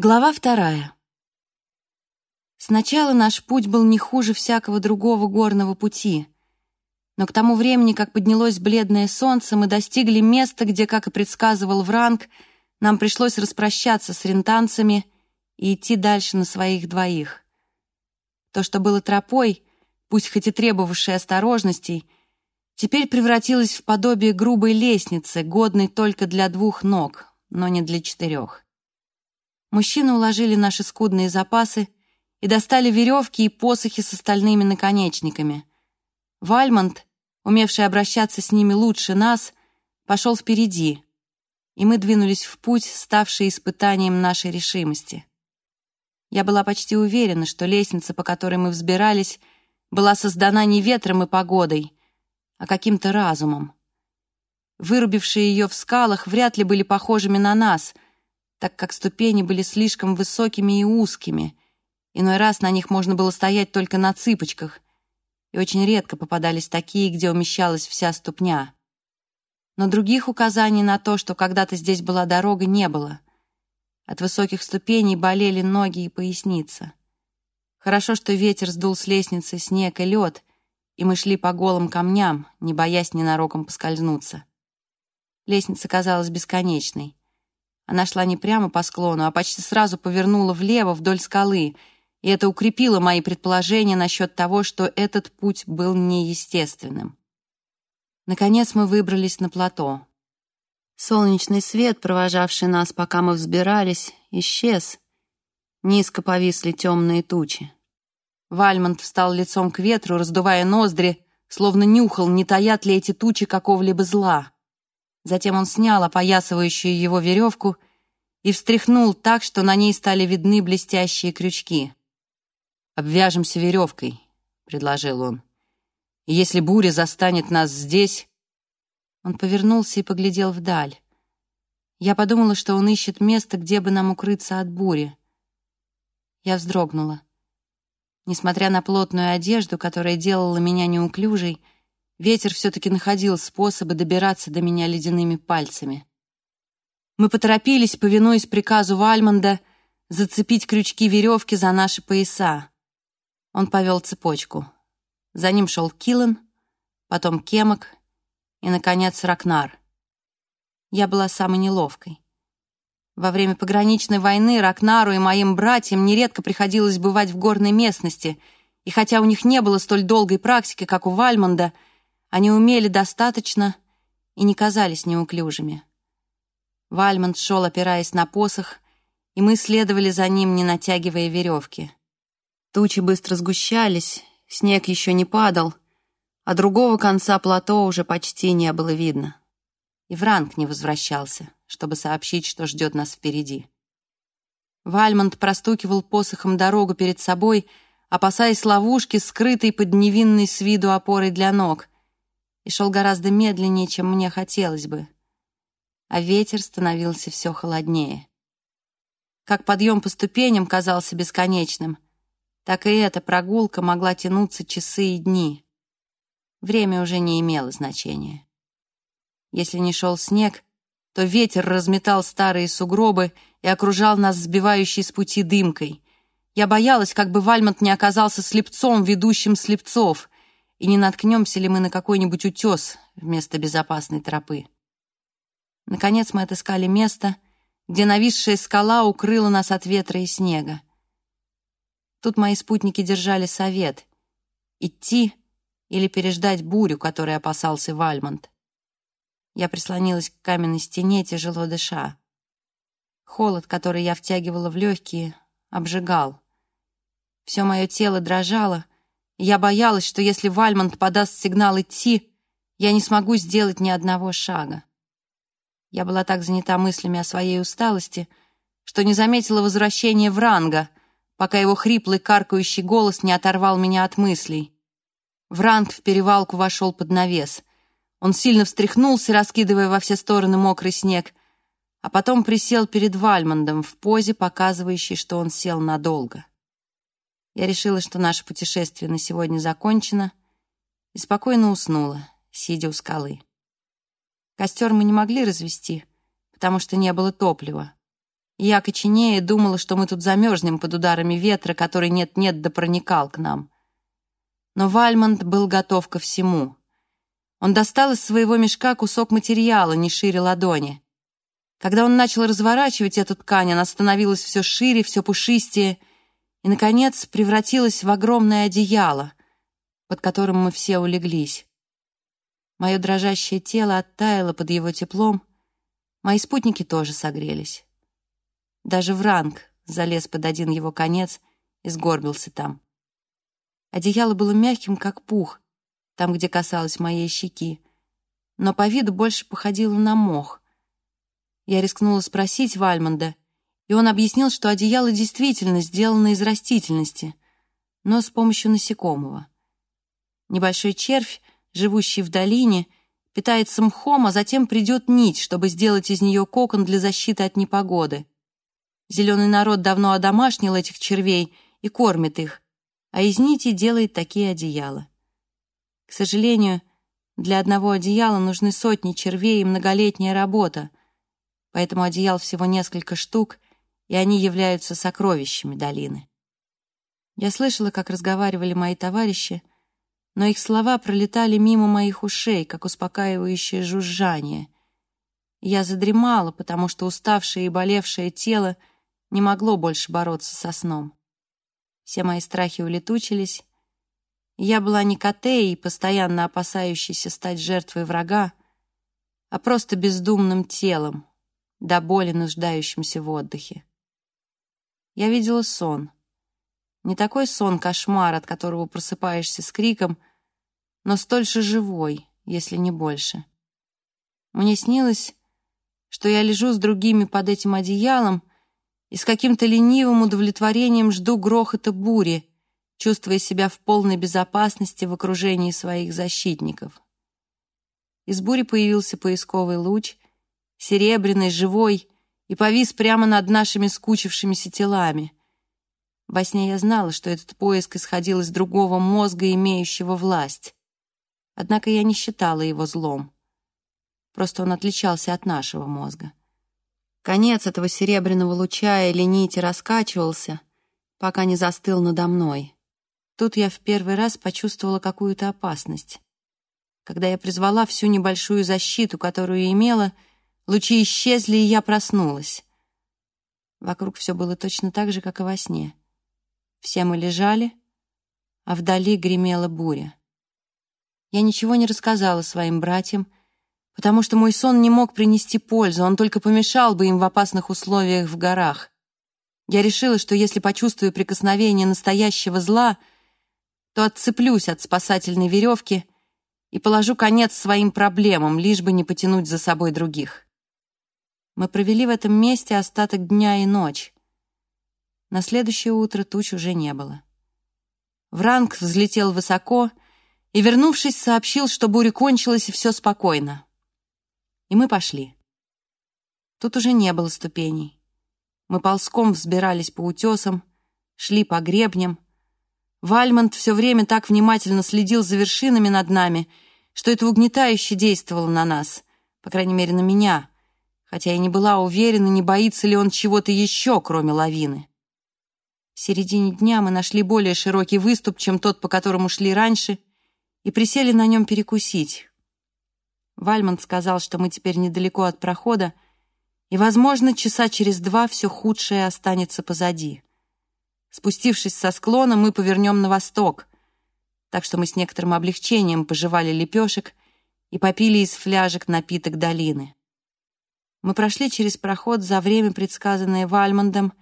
Глава вторая. Сначала наш путь был не хуже всякого другого горного пути. Но к тому времени, как поднялось бледное солнце, мы достигли места, где, как и предсказывал Вранг, нам пришлось распрощаться с рентанцами и идти дальше на своих двоих. То, что было тропой, пусть хоть и требовавшей осторожностей, теперь превратилось в подобие грубой лестницы, годной только для двух ног, но не для четырех. Мужчины уложили наши скудные запасы и достали веревки и посохи с остальными наконечниками. Вальмонт, умевший обращаться с ними лучше нас, пошел впереди, и мы двинулись в путь, ставший испытанием нашей решимости. Я была почти уверена, что лестница, по которой мы взбирались, была создана не ветром и погодой, а каким-то разумом. Вырубившие ее в скалах вряд ли были похожими на нас — так как ступени были слишком высокими и узкими. Иной раз на них можно было стоять только на цыпочках, и очень редко попадались такие, где умещалась вся ступня. Но других указаний на то, что когда-то здесь была дорога, не было. От высоких ступеней болели ноги и поясница. Хорошо, что ветер сдул с лестницы снег и лед, и мы шли по голым камням, не боясь ненароком поскользнуться. Лестница казалась бесконечной. Она шла не прямо по склону, а почти сразу повернула влево вдоль скалы, и это укрепило мои предположения насчет того, что этот путь был неестественным. Наконец мы выбрались на плато. Солнечный свет, провожавший нас, пока мы взбирались, исчез. Низко повисли темные тучи. Вальмонт встал лицом к ветру, раздувая ноздри, словно нюхал, не таят ли эти тучи какого-либо зла. Затем он снял опоясывающую его веревку и встряхнул так, что на ней стали видны блестящие крючки. «Обвяжемся веревкой», — предложил он. Если буря застанет нас здесь...» Он повернулся и поглядел вдаль. Я подумала, что он ищет место, где бы нам укрыться от бури. Я вздрогнула. Несмотря на плотную одежду, которая делала меня неуклюжей, Ветер все-таки находил способы добираться до меня ледяными пальцами. Мы поторопились, повинуясь приказу Вальмонда, зацепить крючки веревки за наши пояса. Он повел цепочку. За ним шел Киллан, потом Кемок и, наконец, Ракнар. Я была самой неловкой. Во время пограничной войны Ракнару и моим братьям нередко приходилось бывать в горной местности, и хотя у них не было столь долгой практики, как у Вальмонда — они умели достаточно и не казались неуклюжими. Вальмонт шел, опираясь на посох, и мы следовали за ним, не натягивая веревки. Тучи быстро сгущались, снег еще не падал, а другого конца плато уже почти не было видно. И Вранг не возвращался, чтобы сообщить, что ждет нас впереди. Вальмонт простукивал посохом дорогу перед собой, опасаясь ловушки, скрытой под невинной с виду опорой для ног — и шел гораздо медленнее, чем мне хотелось бы. А ветер становился все холоднее. Как подъем по ступеням казался бесконечным, так и эта прогулка могла тянуться часы и дни. Время уже не имело значения. Если не шел снег, то ветер разметал старые сугробы и окружал нас сбивающей с пути дымкой. Я боялась, как бы Вальмонт не оказался слепцом, ведущим слепцов — и не наткнемся ли мы на какой-нибудь утес вместо безопасной тропы. Наконец мы отыскали место, где нависшая скала укрыла нас от ветра и снега. Тут мои спутники держали совет — идти или переждать бурю, которой опасался Вальмонт. Я прислонилась к каменной стене, тяжело дыша. Холод, который я втягивала в легкие, обжигал. Все мое тело дрожало, я боялась, что если Вальмонт подаст сигнал идти, я не смогу сделать ни одного шага. Я была так занята мыслями о своей усталости, что не заметила возвращения Вранга, пока его хриплый каркающий голос не оторвал меня от мыслей. Вранг в перевалку вошел под навес. Он сильно встряхнулся, раскидывая во все стороны мокрый снег, а потом присел перед Вальмондом в позе, показывающей, что он сел надолго. Я решила, что наше путешествие на сегодня закончено, и спокойно уснула, сидя у скалы. Костер мы не могли развести, потому что не было топлива. Я, коченея, думала, что мы тут замерзнем под ударами ветра, который нет-нет да проникал к нам. Но Вальмонт был готов ко всему. Он достал из своего мешка кусок материала не шире ладони. Когда он начал разворачивать эту ткань, она становилась все шире, все пушистее — и, наконец, превратилась в огромное одеяло, под которым мы все улеглись. Мое дрожащее тело оттаяло под его теплом, мои спутники тоже согрелись. Даже Вранг залез под один его конец и сгорбился там. Одеяло было мягким, как пух, там, где касалось моей щеки, но по виду больше походило на мох. Я рискнула спросить Вальмонда — и он объяснил, что одеяло действительно сделано из растительности, но с помощью насекомого. Небольшой червь, живущий в долине, питается мхом, а затем придет нить, чтобы сделать из нее кокон для защиты от непогоды. Зеленый народ давно одомашнил этих червей и кормит их, а из нити делает такие одеяла. К сожалению, для одного одеяла нужны сотни червей и многолетняя работа, поэтому одеял всего несколько штук — и они являются сокровищами долины. Я слышала, как разговаривали мои товарищи, но их слова пролетали мимо моих ушей, как успокаивающее жужжание. Я задремала, потому что уставшее и болевшее тело не могло больше бороться со сном. Все мои страхи улетучились. Я была не Катеей, постоянно опасающейся стать жертвой врага, а просто бездумным телом, до боли нуждающимся в отдыхе. Я видела сон. Не такой сон, кошмар, от которого просыпаешься с криком, но столь же живой, если не больше. Мне снилось, что я лежу с другими под этим одеялом и с каким-то ленивым удовлетворением жду грохота бури, чувствуя себя в полной безопасности в окружении своих защитников. Из бури появился поисковый луч, серебряный, живой, и повис прямо над нашими скучившимися телами. Во сне я знала, что этот поиск исходил из другого мозга, имеющего власть. Однако я не считала его злом. Просто он отличался от нашего мозга. Конец этого серебряного луча или нити раскачивался, пока не застыл надо мной. Тут я в первый раз почувствовала какую-то опасность. Когда я призвала всю небольшую защиту, которую имела — Лучи исчезли, и я проснулась. Вокруг все было точно так же, как и во сне. Все мы лежали, а вдали гремела буря. Я ничего не рассказала своим братьям, потому что мой сон не мог принести пользу, он только помешал бы им в опасных условиях в горах. Я решила, что если почувствую прикосновение настоящего зла, то отцеплюсь от спасательной веревки и положу конец своим проблемам, лишь бы не потянуть за собой других. Мы провели в этом месте остаток дня и ночь. На следующее утро туч уже не было. Вранг взлетел высоко и, вернувшись, сообщил, что буря кончилась и все спокойно. И мы пошли. Тут уже не было ступеней. Мы ползком взбирались по утесам, шли по гребням. Вальмонт все время так внимательно следил за вершинами над нами, что это угнетающе действовало на нас, по крайней мере, на меня — хотя и не была уверена, не боится ли он чего-то еще, кроме лавины. В середине дня мы нашли более широкий выступ, чем тот, по которому шли раньше, и присели на нем перекусить. Вальмонт сказал, что мы теперь недалеко от прохода, и, возможно, часа через два все худшее останется позади. Спустившись со склона, мы повернем на восток, так что мы с некоторым облегчением пожевали лепешек и попили из фляжек напиток долины. Мы прошли через проход за время, предсказанное Вальмондом,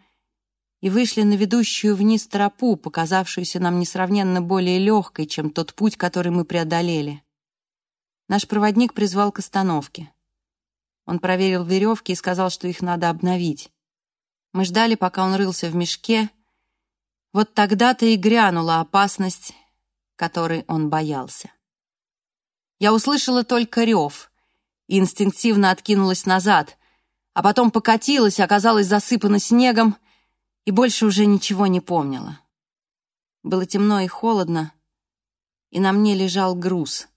и вышли на ведущую вниз тропу, показавшуюся нам несравненно более легкой, чем тот путь, который мы преодолели. Наш проводник призвал к остановке. Он проверил веревки и сказал, что их надо обновить. Мы ждали, пока он рылся в мешке. Вот тогда-то и грянула опасность, которой он боялся. Я услышала только рев — и инстинктивно откинулась назад, а потом покатилась, оказалась засыпана снегом и больше уже ничего не помнила. Было темно и холодно, и на мне лежал груз.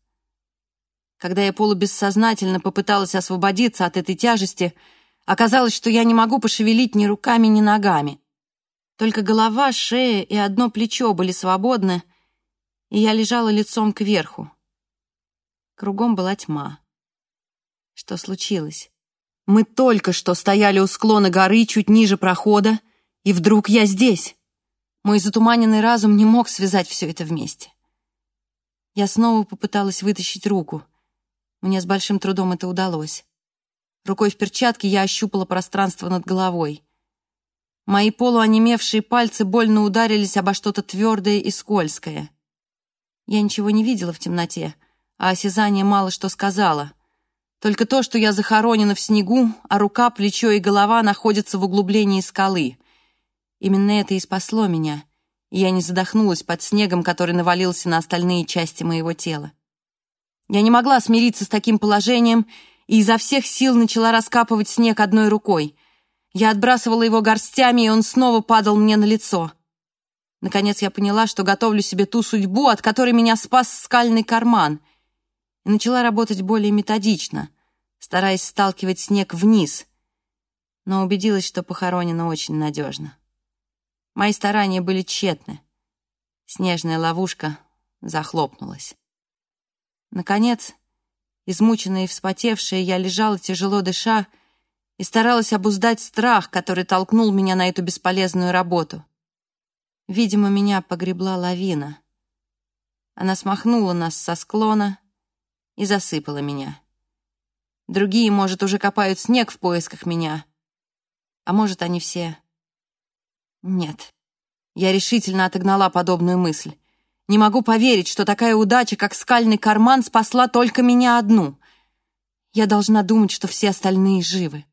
Когда я полубессознательно попыталась освободиться от этой тяжести, оказалось, что я не могу пошевелить ни руками, ни ногами. Только голова, шея и одно плечо были свободны, и я лежала лицом кверху. Кругом была тьма. Что случилось? Мы только что стояли у склона горы чуть ниже прохода, и вдруг я здесь. Мой затуманенный разум не мог связать все это вместе. Я снова попыталась вытащить руку. Мне с большим трудом это удалось. Рукой в перчатке я ощупала пространство над головой. Мои полуонемевшие пальцы больно ударились обо что-то твердое и скользкое. Я ничего не видела в темноте, а осязание мало что сказала — только то, что я захоронена в снегу, а рука, плечо и голова находятся в углублении скалы. Именно это и спасло меня. Я не задохнулась под снегом, который навалился на остальные части моего тела. Я не могла смириться с таким положением и изо всех сил начала раскапывать снег одной рукой. Я отбрасывала его горстями, и он снова падал мне на лицо. Наконец я поняла, что готовлю себе ту судьбу, от которой меня спас скальный карман — и начала работать более методично, стараясь сталкивать снег вниз, но убедилась, что похоронена очень надежно. Мои старания были тщетны. Снежная ловушка захлопнулась. Наконец, измученная и вспотевшая, я лежала, тяжело дыша, и старалась обуздать страх, который толкнул меня на эту бесполезную работу. Видимо, меня погребла лавина. Она смахнула нас со склона — и засыпала меня. Другие, может, уже копают снег в поисках меня. А может, они все... Нет. Я решительно отогнала подобную мысль. Не могу поверить, что такая удача, как скальный карман, спасла только меня одну. Я должна думать, что все остальные живы.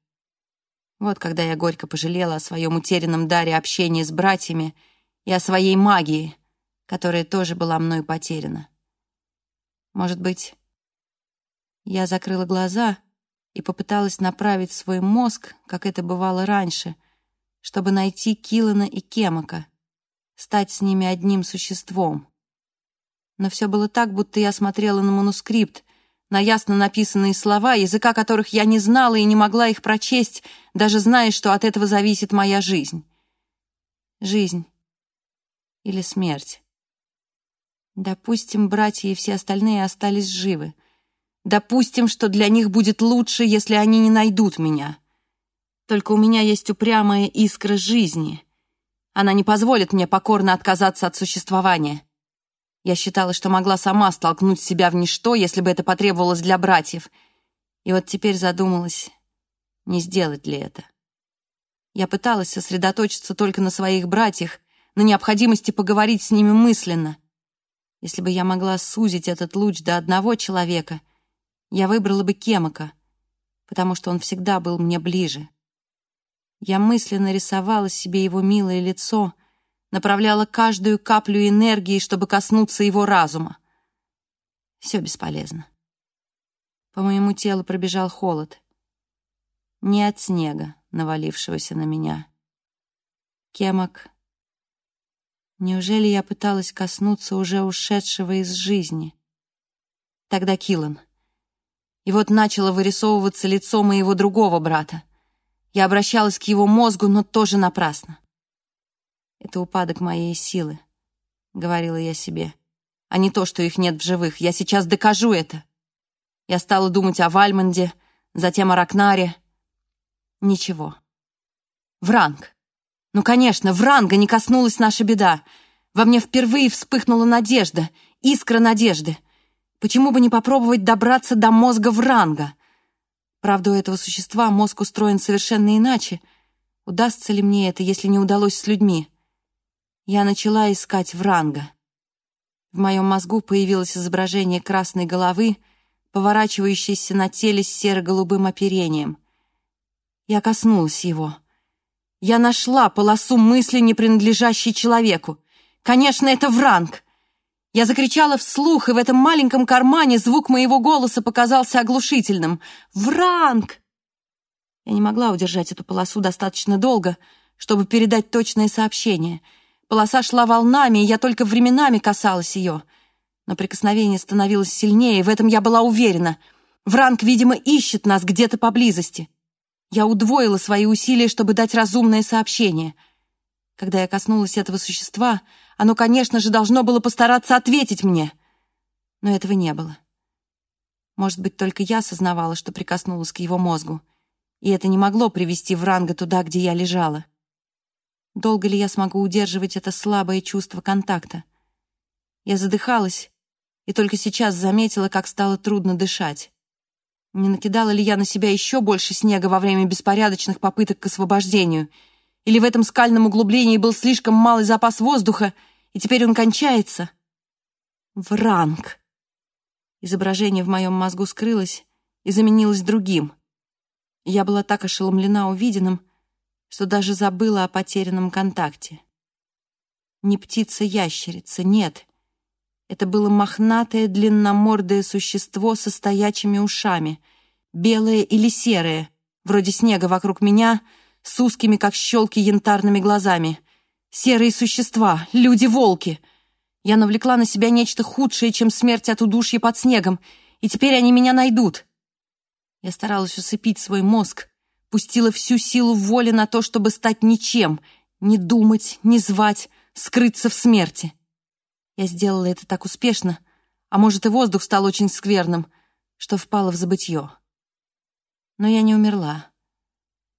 Вот когда я горько пожалела о своем утерянном даре общения с братьями и о своей магии, которая тоже была мной потеряна. Может быть, я закрыла глаза и попыталась направить свой мозг, как это бывало раньше, чтобы найти Килана и Кемака, стать с ними одним существом. Но все было так, будто я смотрела на манускрипт, на ясно написанные слова, языка которых я не знала и не могла их прочесть, даже зная, что от этого зависит моя жизнь. Жизнь или смерть. Допустим, братья и все остальные остались живы — Допустим, что для них будет лучше, если они не найдут меня. Только у меня есть упрямая искра жизни. Она не позволит мне покорно отказаться от существования. Я считала, что могла сама столкнуть себя в ничто, если бы это потребовалось для братьев. И вот теперь задумалась, не сделать ли это. Я пыталась сосредоточиться только на своих братьях, на необходимости поговорить с ними мысленно. Если бы я могла сузить этот луч до одного человека — я выбрала бы Кемака, потому что он всегда был мне ближе. Я мысленно рисовала себе его милое лицо, направляла каждую каплю энергии, чтобы коснуться его разума. Все бесполезно. По моему телу пробежал холод. Не от снега, навалившегося на меня. Кемок. Неужели я пыталась коснуться уже ушедшего из жизни? Тогда Килан. И вот начало вырисовываться лицо моего другого брата. Я обращалась к его мозгу, но тоже напрасно. «Это упадок моей силы», — говорила я себе, «а не то, что их нет в живых. Я сейчас докажу это». Я стала думать о Вальмонде, затем о Ракнаре. Ничего. Вранг. Ну, конечно, Вранга не коснулась наша беда. Во мне впервые вспыхнула надежда, искра надежды — Почему бы не попробовать добраться до мозга вранга? Правда, у этого существа мозг устроен совершенно иначе. Удастся ли мне это, если не удалось с людьми? Я начала искать вранга. В моем мозгу появилось изображение красной головы, поворачивающейся на теле с серо-голубым оперением. Я коснулась его. Я нашла полосу мысли, не принадлежащей человеку. Конечно, это вранг! Я закричала вслух, и в этом маленьком кармане звук моего голоса показался оглушительным. «Вранг!» Я не могла удержать эту полосу достаточно долго, чтобы передать точное сообщение. Полоса шла волнами, и я только временами касалась ее. Но прикосновение становилось сильнее, и в этом я была уверена. Вранг, видимо, ищет нас где-то поблизости. Я удвоила свои усилия, чтобы дать разумное сообщение. Когда я коснулась этого существа, оно, конечно же, должно было постараться ответить мне. Но этого не было. Может быть, только я осознавала, что прикоснулась к его мозгу, и это не могло привести в Вранга туда, где я лежала. Долго ли я смогу удерживать это слабое чувство контакта? Я задыхалась и только сейчас заметила, как стало трудно дышать. Не накидала ли я на себя еще больше снега во время беспорядочных попыток к освобождению — или в этом скальном углублении был слишком малый запас воздуха, и теперь он кончается. Вранг. Изображение в моем мозгу скрылось и заменилось другим. Я была так ошеломлена увиденным, что даже забыла о потерянном контакте. Не птица-ящерица, нет. Это было мохнатое длинномордое существо со стоячими ушами, белое или серое, вроде снега вокруг меня — с узкими, как щелки, янтарными глазами. Серые существа, люди-волки. Я навлекла на себя нечто худшее, чем смерть от удушья под снегом, и теперь они меня найдут. Я старалась усыпить свой мозг, пустила всю силу воли на то, чтобы стать ничем, не думать, не звать, скрыться в смерти. Я сделала это так успешно, а может и воздух стал очень скверным, что впала в забытье. Но я не умерла.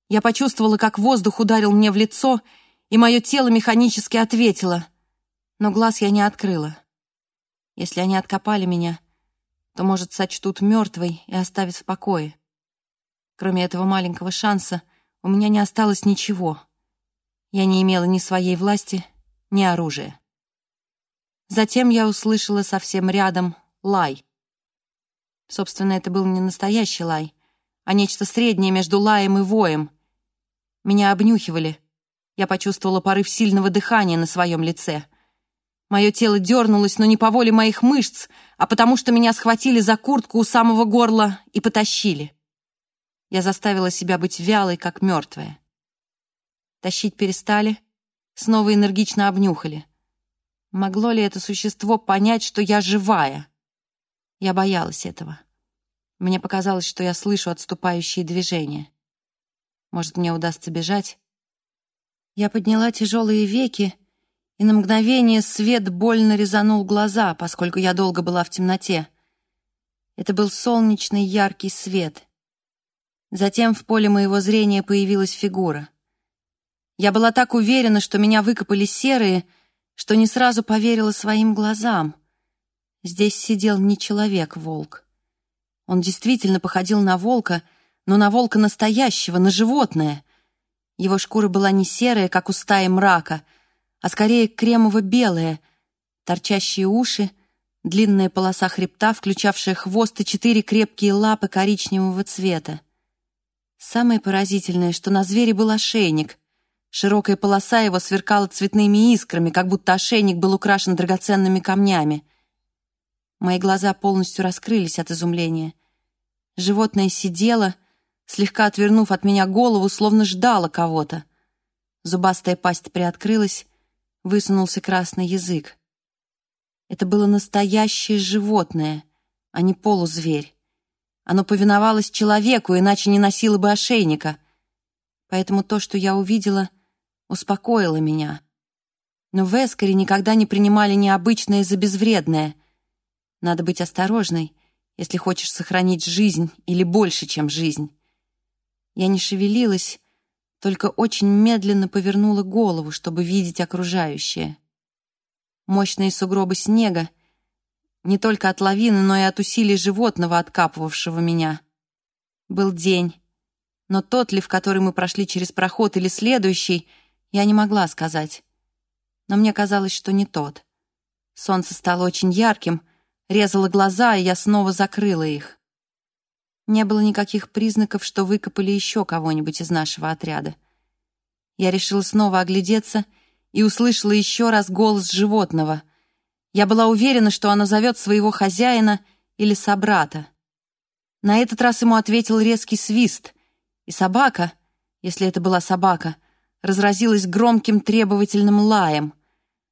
Я почувствовала, как воздух ударил мне в лицо, и мое тело механически ответило. Но глаз я не открыла. Если они откопали меня, то, может, сочтут мертвой и оставят в покое. Кроме этого маленького шанса, у меня не осталось ничего. Я не имела ни своей власти, ни оружия. Затем я услышала совсем рядом лай. Собственно, это был не настоящий лай, а нечто среднее между лаем и воем — меня обнюхивали. Я почувствовала порыв сильного дыхания на своем лице. Мое тело дернулось, но не по воле моих мышц, а потому что меня схватили за куртку у самого горла и потащили. Я заставила себя быть вялой, как мертвая. Тащить перестали, снова энергично обнюхали. Могло ли это существо понять, что я живая? Я боялась этого. Мне показалось, что я слышу отступающие движения. Может, мне удастся бежать? Я подняла тяжелые веки, и на мгновение свет больно резанул глаза, поскольку я долго была в темноте. Это был солнечный яркий свет. Затем в поле моего зрения появилась фигура. Я была так уверена, что меня выкопали серые, что не сразу поверила своим глазам. Здесь сидел не человек-волк. Он действительно походил на волка — но на волка настоящего, на животное. Его шкура была не серая, как у стаи мрака, а скорее кремово-белая, торчащие уши, длинная полоса хребта, включавшая хвост и четыре крепкие лапы коричневого цвета. Самое поразительное, что на звере был ошейник. Широкая полоса его сверкала цветными искрами, как будто ошейник был украшен драгоценными камнями. Мои глаза полностью раскрылись от изумления. Животное сидело, слегка отвернув от меня голову, словно ждала кого-то. Зубастая пасть приоткрылась, высунулся красный язык. Это было настоящее животное, а не полузверь. Оно повиновалось человеку, иначе не носило бы ошейника. Поэтому то, что я увидела, успокоило меня. Но в Эскаре никогда не принимали необычное за безвредное. Надо быть осторожной, если хочешь сохранить жизнь или больше, чем жизнь. Я не шевелилась, только очень медленно повернула голову, чтобы видеть окружающее. Мощные сугробы снега, не только от лавины, но и от усилий животного, откапывавшего меня. Был день, но тот ли, в который мы прошли через проход, или следующий, я не могла сказать. Но мне казалось, что не тот. Солнце стало очень ярким, резало глаза, и я снова закрыла их. Не было никаких признаков, что выкопали еще кого-нибудь из нашего отряда. Я решила снова оглядеться и услышала еще раз голос животного. Я была уверена, что оно зовет своего хозяина или собрата. На этот раз ему ответил резкий свист, и собака, если это была собака, разразилась громким требовательным лаем.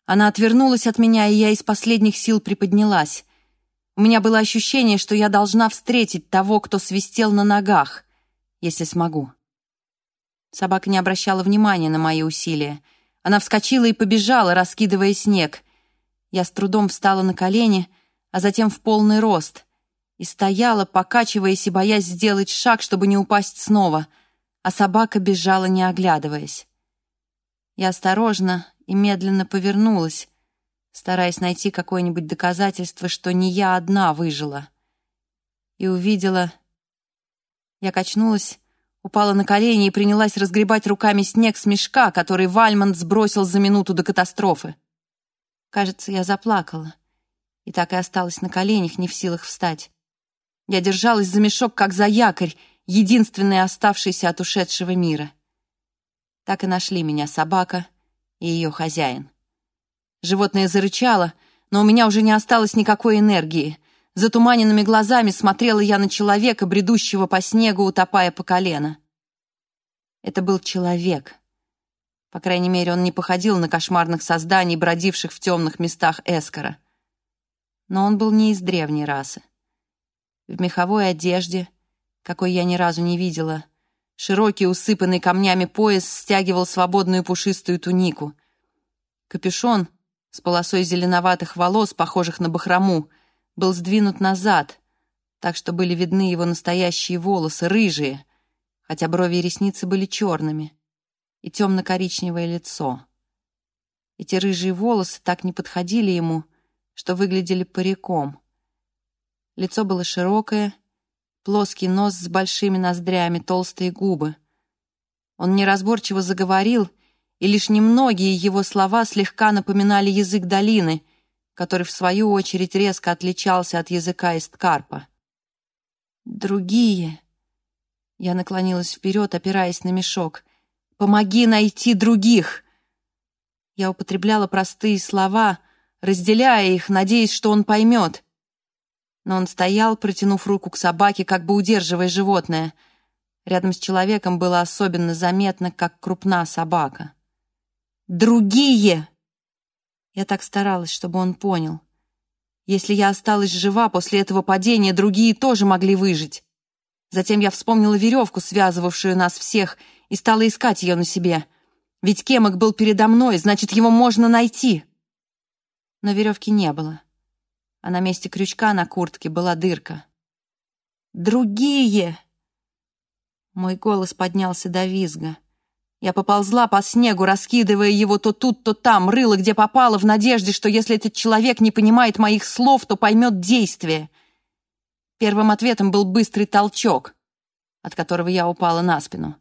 Она отвернулась от меня, и я из последних сил приподнялась. У меня было ощущение, что я должна встретить того, кто свистел на ногах, если смогу. Собака не обращала внимания на мои усилия. Она вскочила и побежала, раскидывая снег. Я с трудом встала на колени, а затем в полный рост. И стояла, покачиваясь и боясь сделать шаг, чтобы не упасть снова. А собака бежала, не оглядываясь. Я осторожно и медленно повернулась, стараясь найти какое-нибудь доказательство, что не я одна выжила. И увидела... Я качнулась, упала на колени и принялась разгребать руками снег с мешка, который Вальмонт сбросил за минуту до катастрофы. Кажется, я заплакала. И так и осталась на коленях, не в силах встать. Я держалась за мешок, как за якорь, единственный оставшийся от ушедшего мира. Так и нашли меня собака и ее хозяин. Животное зарычало, но у меня уже не осталось никакой энергии. Затуманенными глазами смотрела я на человека, бредущего по снегу, утопая по колено. Это был человек. По крайней мере, он не походил на кошмарных созданий, бродивших в темных местах Эскара. Но он был не из древней расы. В меховой одежде, какой я ни разу не видела, широкий, усыпанный камнями пояс стягивал свободную пушистую тунику. Капюшон — с полосой зеленоватых волос, похожих на бахрому, был сдвинут назад, так что были видны его настоящие волосы, рыжие, хотя брови и ресницы были черными, и темно-коричневое лицо. Эти рыжие волосы так не подходили ему, что выглядели париком. Лицо было широкое, плоский нос с большими ноздрями, толстые губы. Он неразборчиво заговорил — и лишь немногие его слова слегка напоминали язык долины, который, в свою очередь, резко отличался от языка Исткарпа. «Другие!» Я наклонилась вперед, опираясь на мешок. «Помоги найти других!» Я употребляла простые слова, разделяя их, надеясь, что он поймет. Но он стоял, протянув руку к собаке, как бы удерживая животное. Рядом с человеком было особенно заметно, как крупна собака. Другие!» Я так старалась, чтобы он понял. Если я осталась жива после этого падения, другие тоже могли выжить. Затем я вспомнила веревку, связывавшую нас всех, и стала искать ее на себе. Ведь Кемок был передо мной, значит, его можно найти. Но веревки не было. А на месте крючка на куртке была дырка. «Другие!» Мой голос поднялся до визга. Я поползла по снегу, раскидывая его то тут, то там, рыло, где попало, в надежде, что если этот человек не понимает моих слов, то поймет действие. Первым ответом был быстрый толчок, от которого я упала на спину.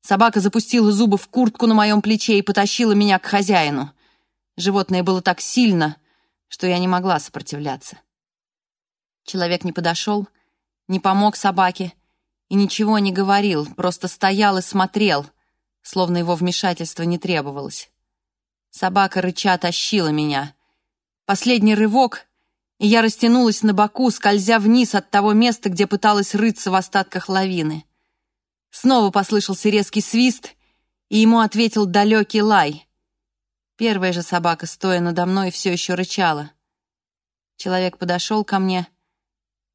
Собака запустила зубы в куртку на моем плече и потащила меня к хозяину. Животное было так сильно, что я не могла сопротивляться. Человек не подошел, не помог собаке и ничего не говорил, просто стоял и смотрел, словно его вмешательство не требовалось. Собака рыча тащила меня. Последний рывок, и я растянулась на боку, скользя вниз от того места, где пыталась рыться в остатках лавины. Снова послышался резкий свист, и ему ответил далекий лай. Первая же собака, стоя надо мной, все еще рычала. Человек подошел ко мне,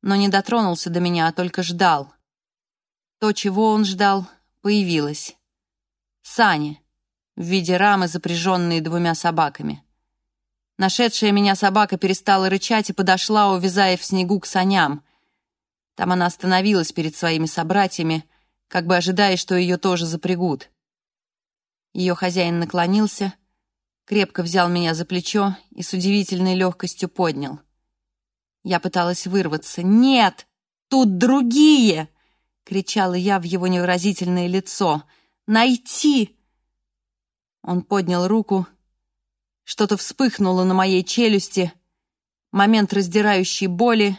но не дотронулся до меня, а только ждал. То, чего он ждал, появилось сани в виде рамы, запряженные двумя собаками. Нашедшая меня собака перестала рычать и подошла, увязая в снегу к саням. Там она остановилась перед своими собратьями, как бы ожидая, что ее тоже запрягут. Ее хозяин наклонился, крепко взял меня за плечо и с удивительной легкостью поднял. Я пыталась вырваться. «Нет! Тут другие!» — кричала я в его невыразительное лицо — Найти!» Он поднял руку. Что-то вспыхнуло на моей челюсти. Момент раздирающей боли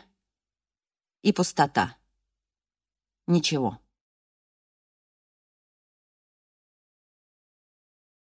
и пустота. Ничего.